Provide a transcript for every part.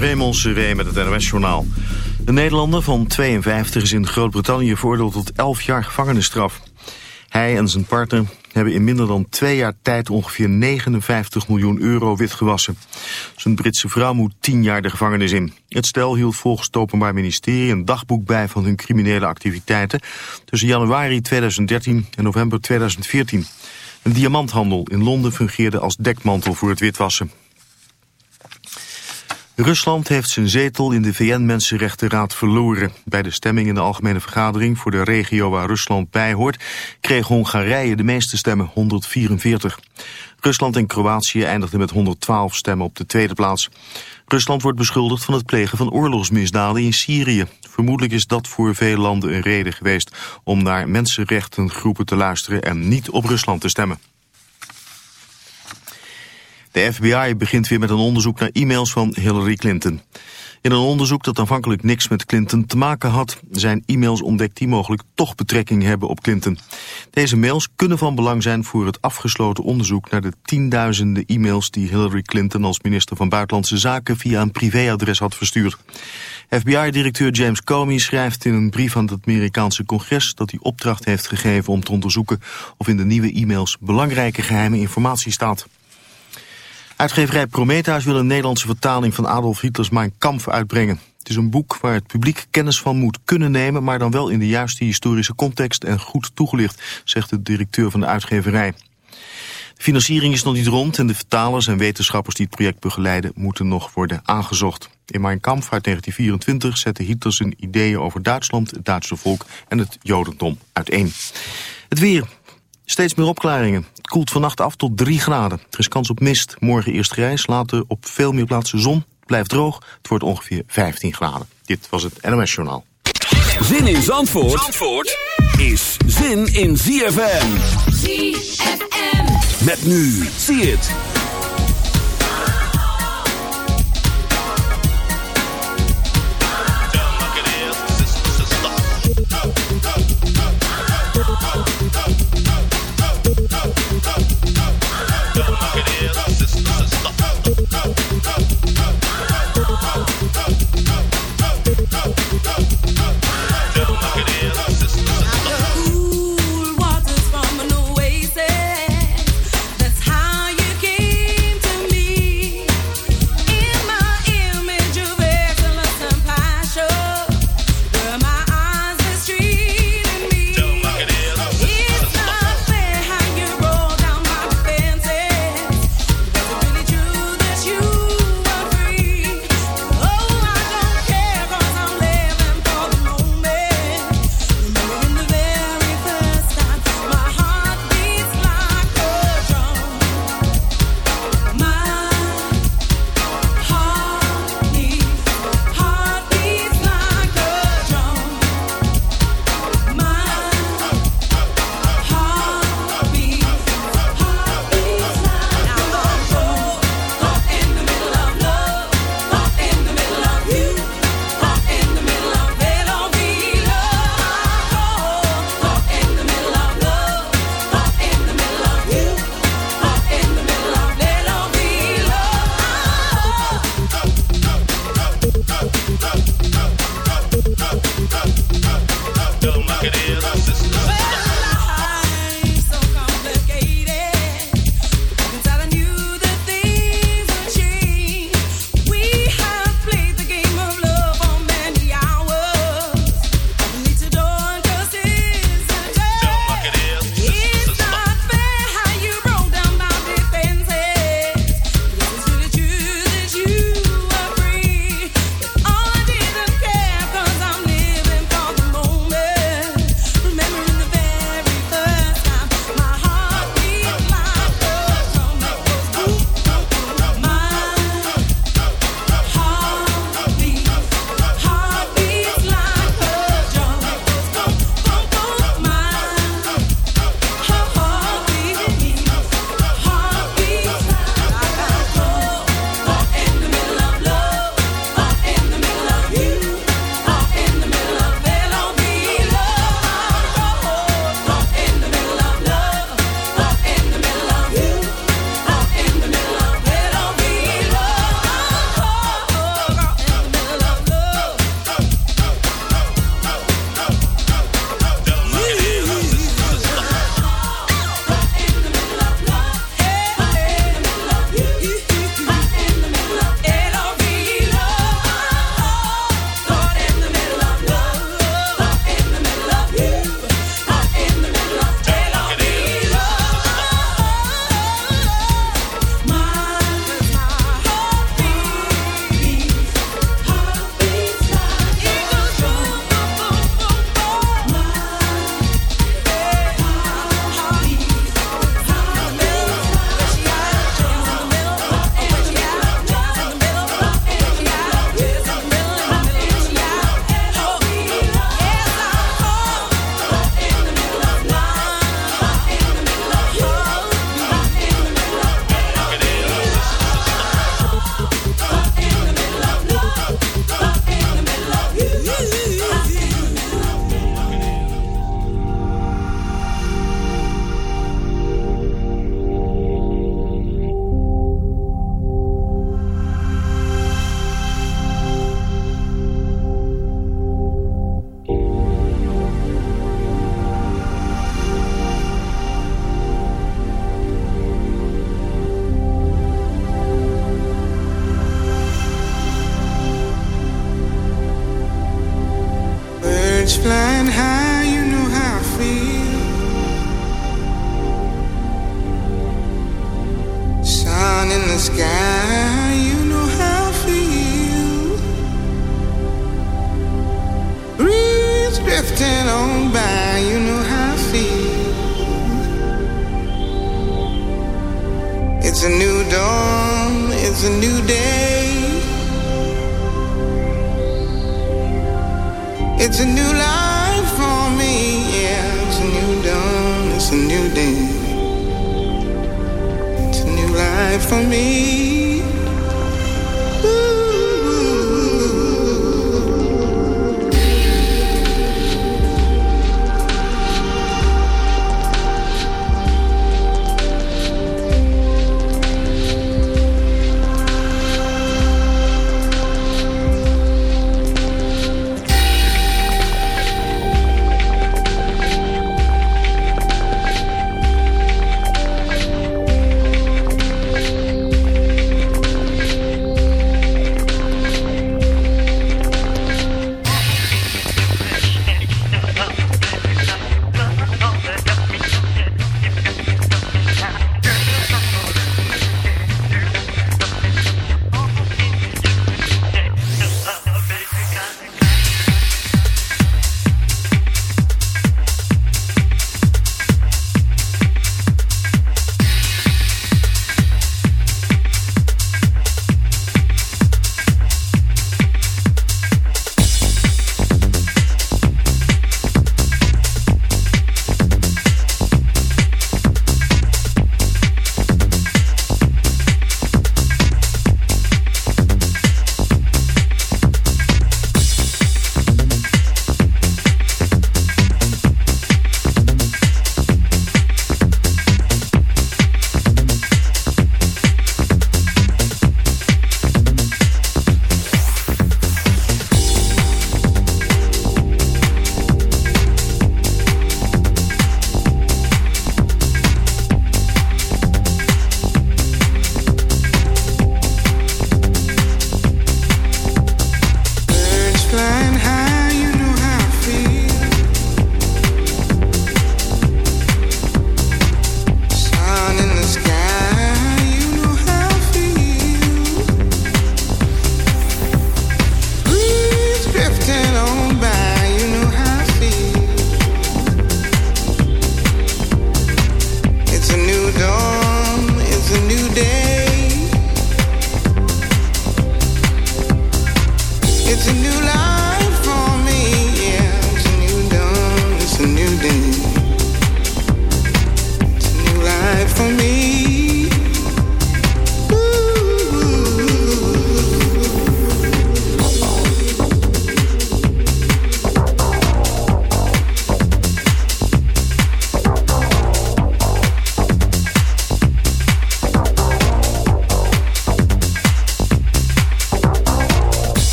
Raymond Seré met het NOS-journaal. Een Nederlander van 52 is in Groot-Brittannië veroordeeld tot 11 jaar gevangenisstraf. Hij en zijn partner hebben in minder dan twee jaar tijd ongeveer 59 miljoen euro witgewassen. Zijn Britse vrouw moet 10 jaar de gevangenis in. Het stel hield volgens het Openbaar Ministerie een dagboek bij van hun criminele activiteiten tussen januari 2013 en november 2014. Een diamanthandel in Londen fungeerde als dekmantel voor het witwassen. Rusland heeft zijn zetel in de VN-Mensenrechtenraad verloren. Bij de stemming in de Algemene Vergadering voor de regio waar Rusland bij hoort... kreeg Hongarije de meeste stemmen, 144. Rusland en Kroatië eindigden met 112 stemmen op de tweede plaats. Rusland wordt beschuldigd van het plegen van oorlogsmisdaden in Syrië. Vermoedelijk is dat voor veel landen een reden geweest... om naar mensenrechtengroepen te luisteren en niet op Rusland te stemmen. De FBI begint weer met een onderzoek naar e-mails van Hillary Clinton. In een onderzoek dat aanvankelijk niks met Clinton te maken had... zijn e-mails ontdekt die mogelijk toch betrekking hebben op Clinton. Deze mails kunnen van belang zijn voor het afgesloten onderzoek... naar de tienduizenden e-mails die Hillary Clinton als minister van Buitenlandse Zaken... via een privéadres had verstuurd. FBI-directeur James Comey schrijft in een brief aan het Amerikaanse congres... dat hij opdracht heeft gegeven om te onderzoeken... of in de nieuwe e-mails belangrijke geheime informatie staat. Uitgeverij Prometheus wil een Nederlandse vertaling van Adolf Hitlers Mein Kampf uitbrengen. Het is een boek waar het publiek kennis van moet kunnen nemen... maar dan wel in de juiste historische context en goed toegelicht... zegt de directeur van de uitgeverij. De financiering is nog niet rond en de vertalers en wetenschappers die het project begeleiden... moeten nog worden aangezocht. In Mein Kampf uit 1924 zette Hitler zijn ideeën over Duitsland, het Duitse volk en het Jodendom uiteen. Het weer. Steeds meer opklaringen. Het koelt vannacht af tot 3 graden. Er is kans op mist. Morgen eerst grijs, later op veel meer plaatsen zon. Het blijft droog. Het wordt ongeveer 15 graden. Dit was het NOS Journaal. Zin in Zandvoort, Zandvoort is zin in ZFM. ZFM. Met nu. Zie het.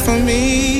for me.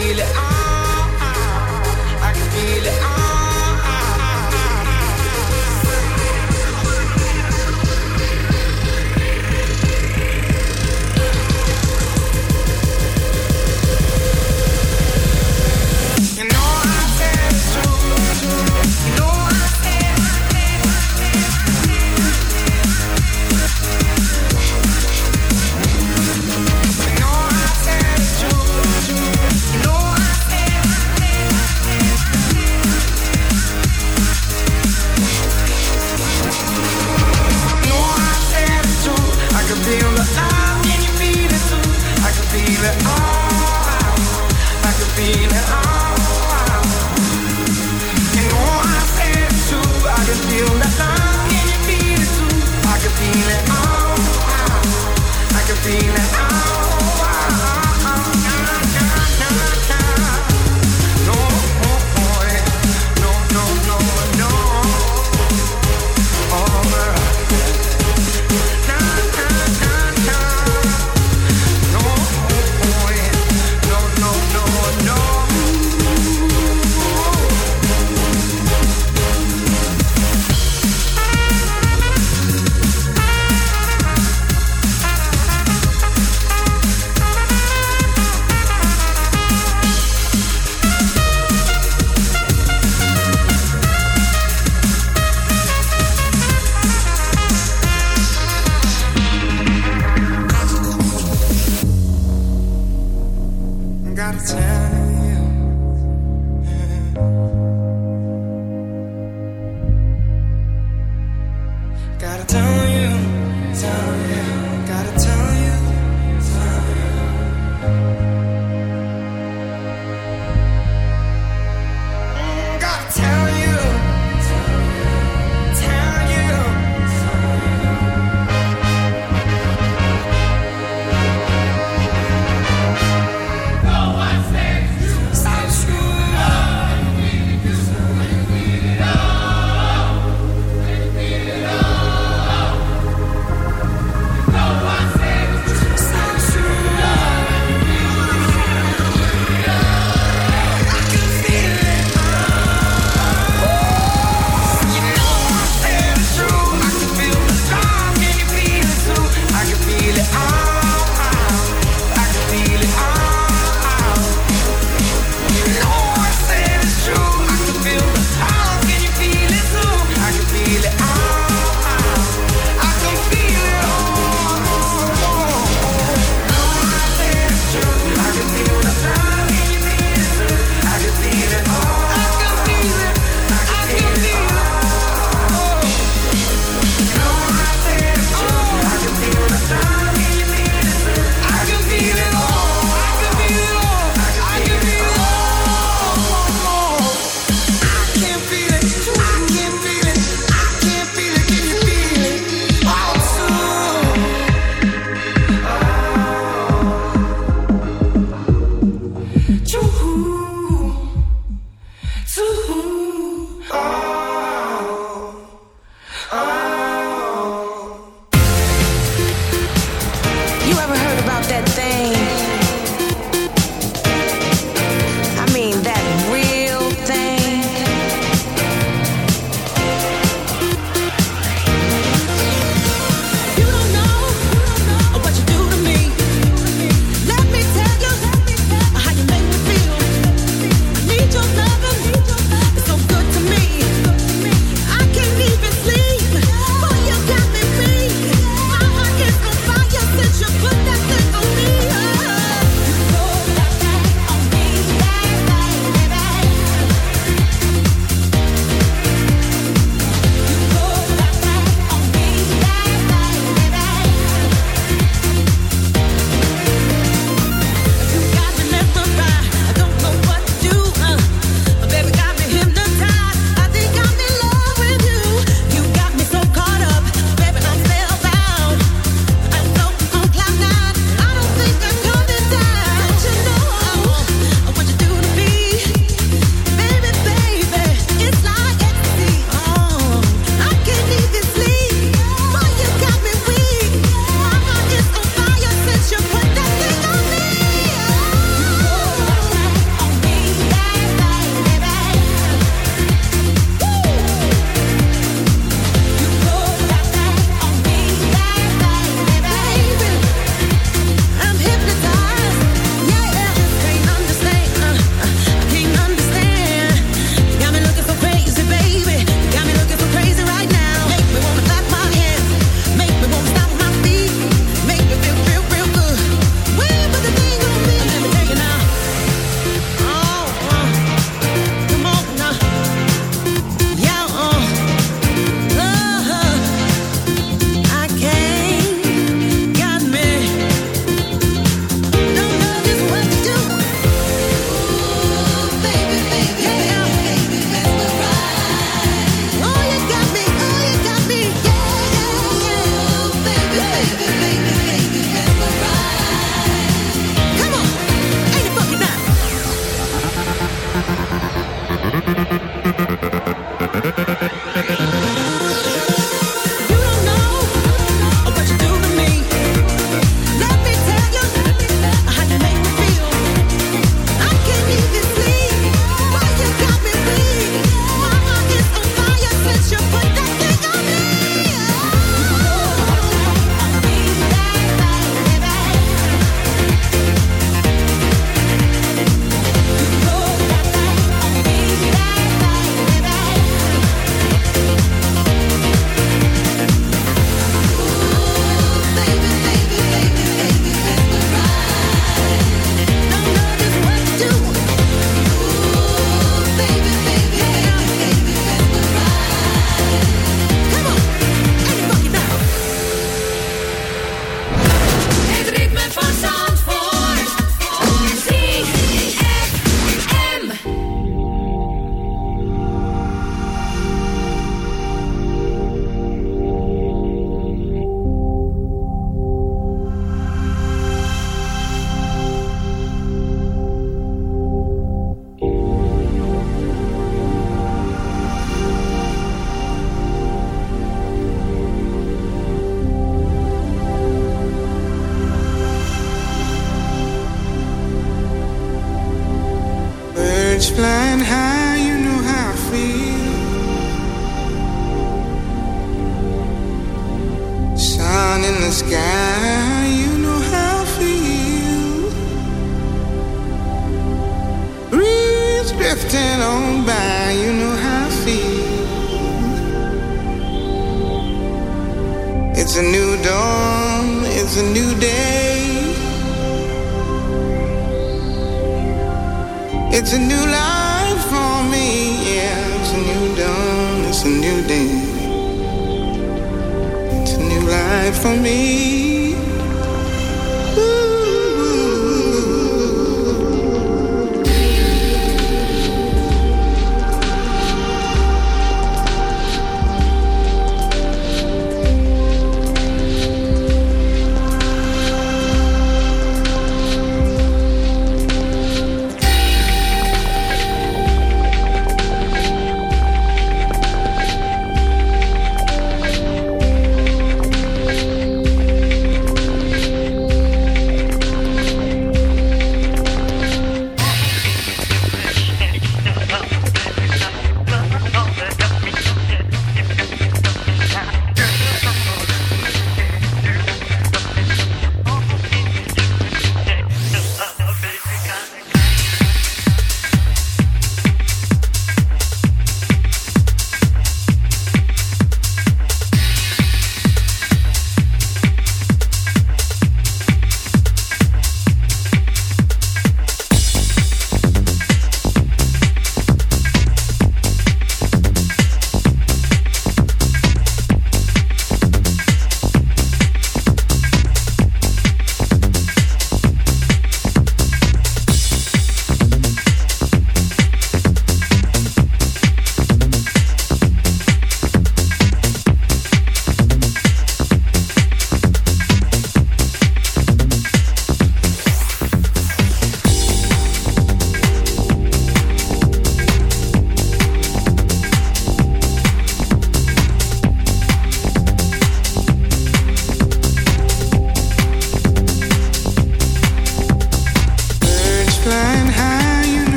feel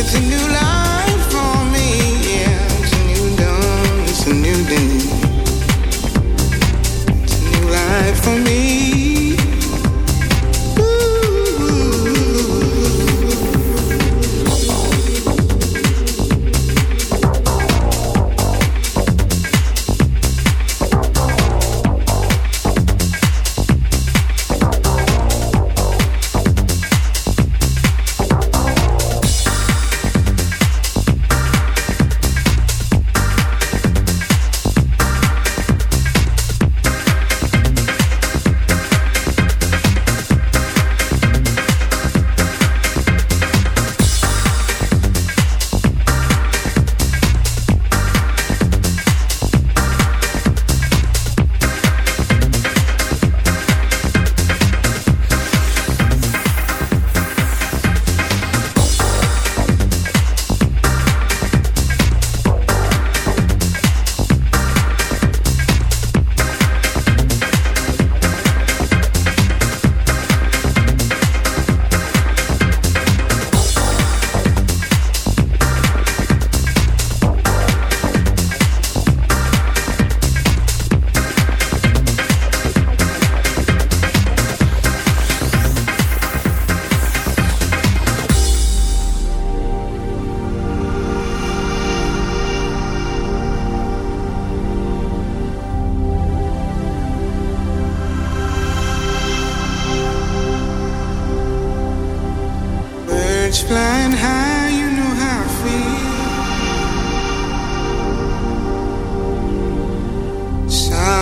It's a new life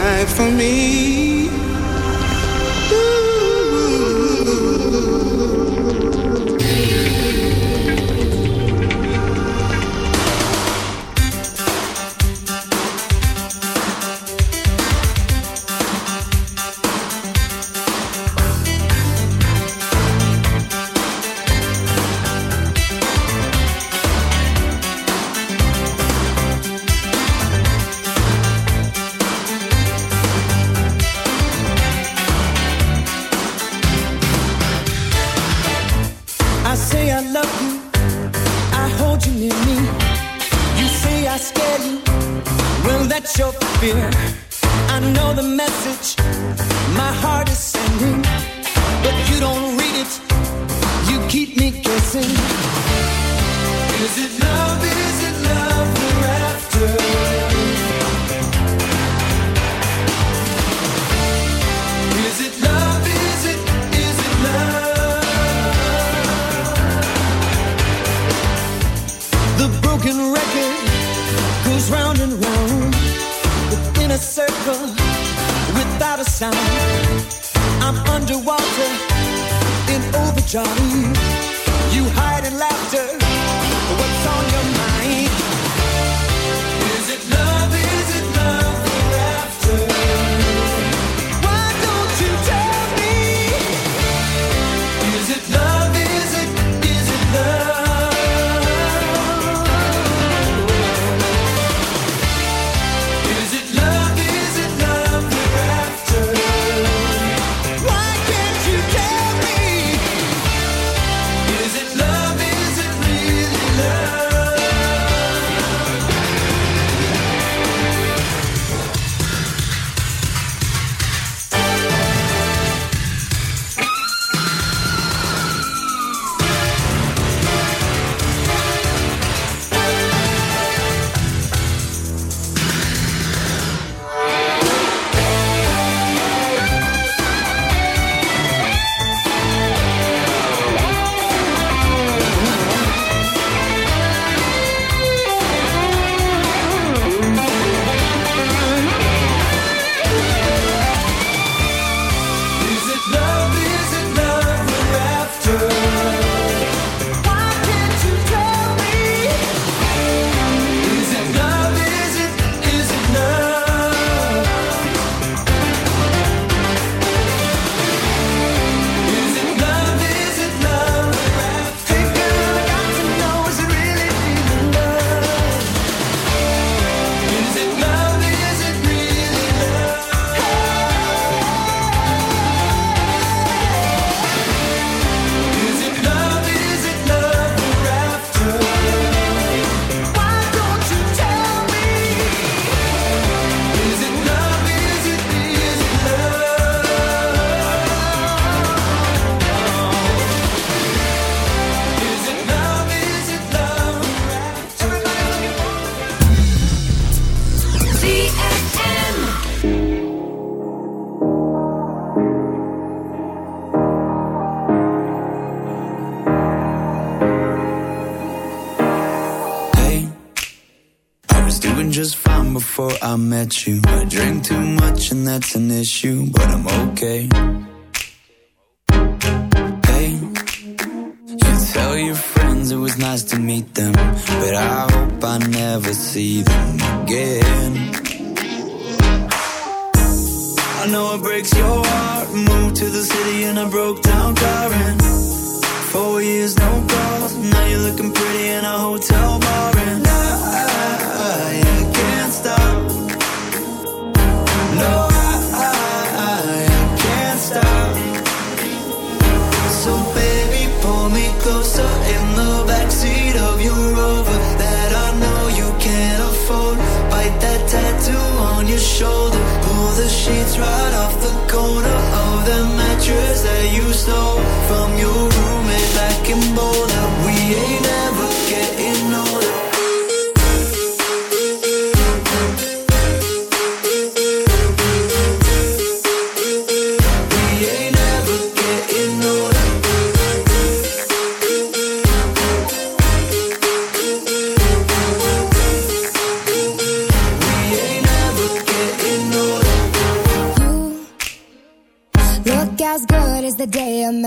right for me. Ooh. Peter. miss you, but I'm okay. Hey, you tell your friends it was nice to meet them, but I hope I never see them again. I know it breaks your heart. Moved to the city in a broke down car and four years no calls. Now you're looking pretty in a hotel bar and I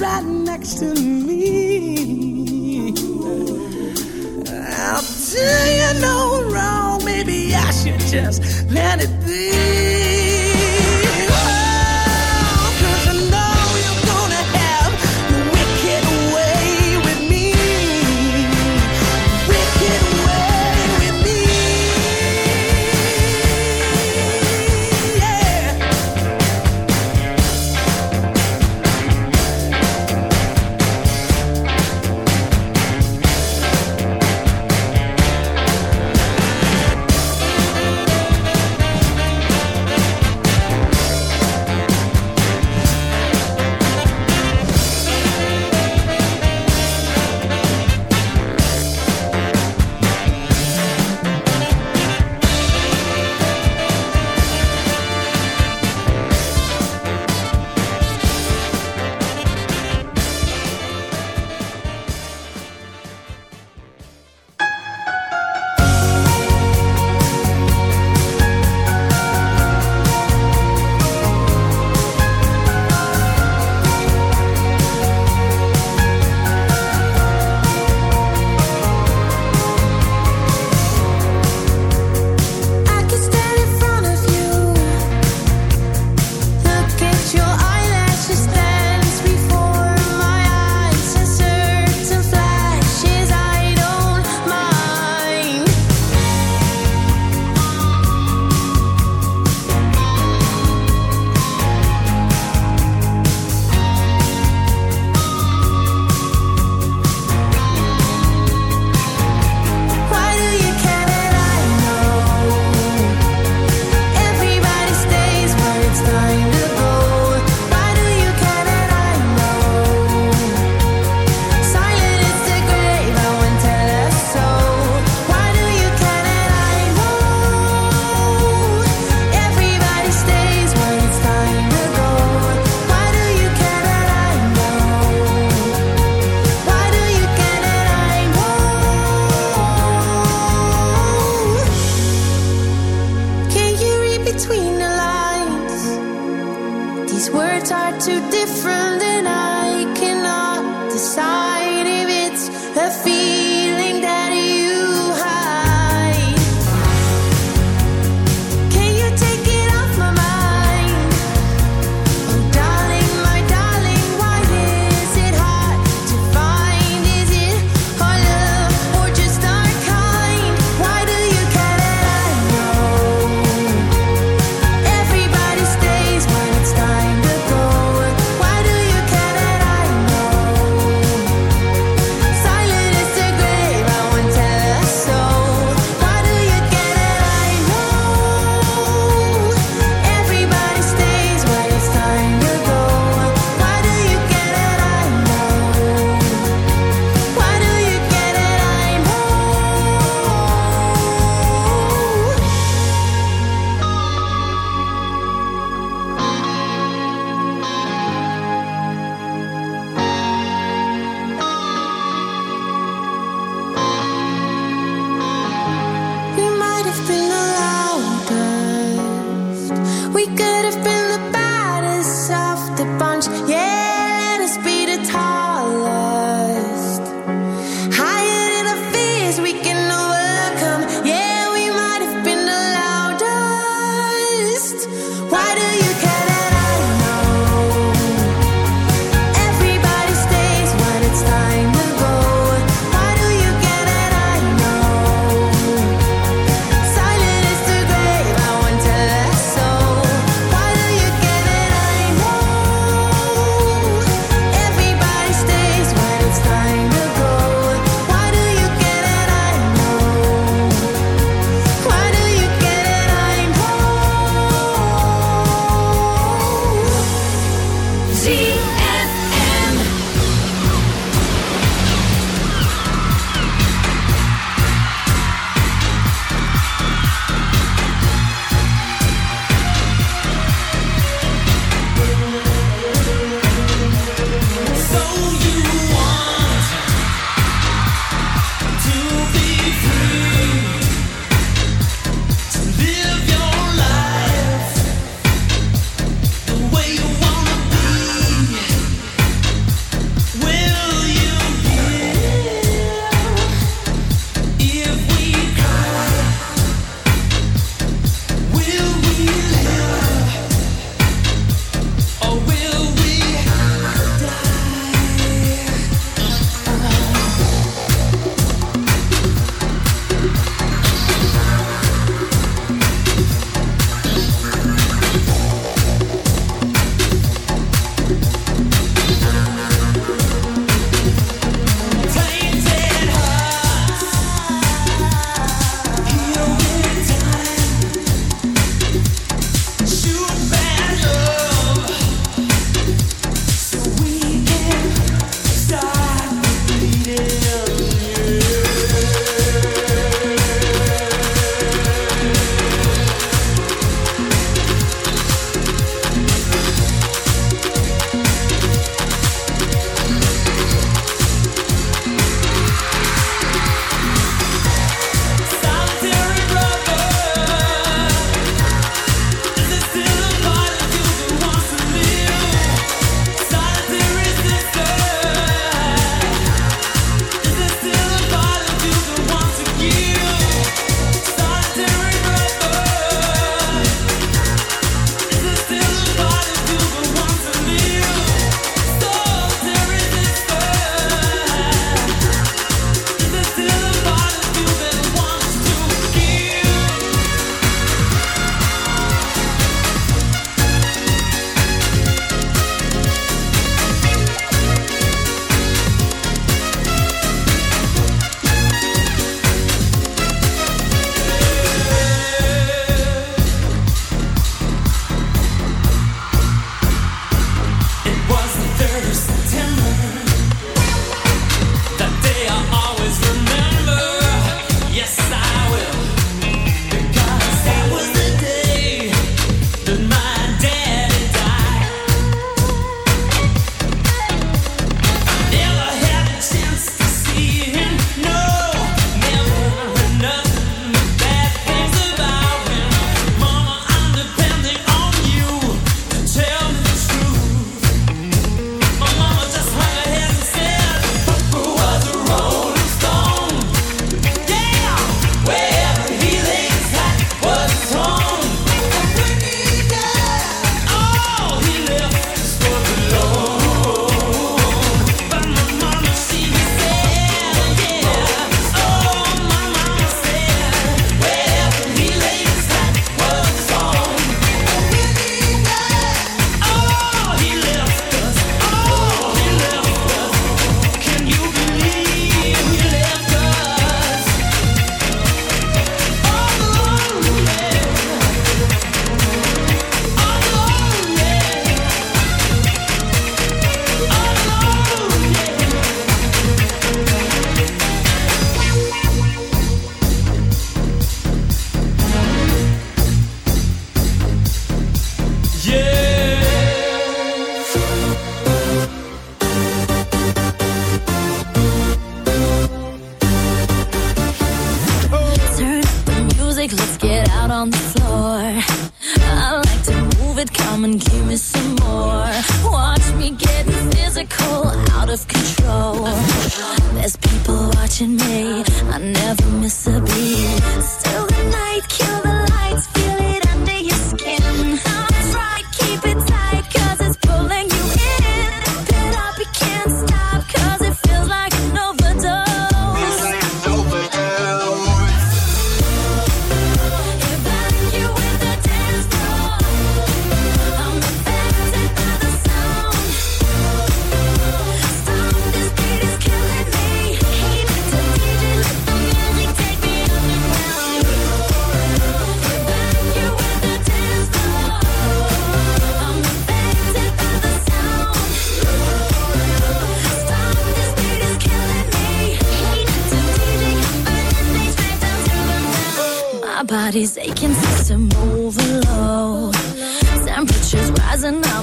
Right next to me.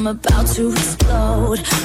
I'm about to explode.